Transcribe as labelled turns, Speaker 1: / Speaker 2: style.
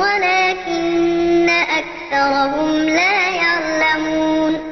Speaker 1: ولكن أكثرهم لا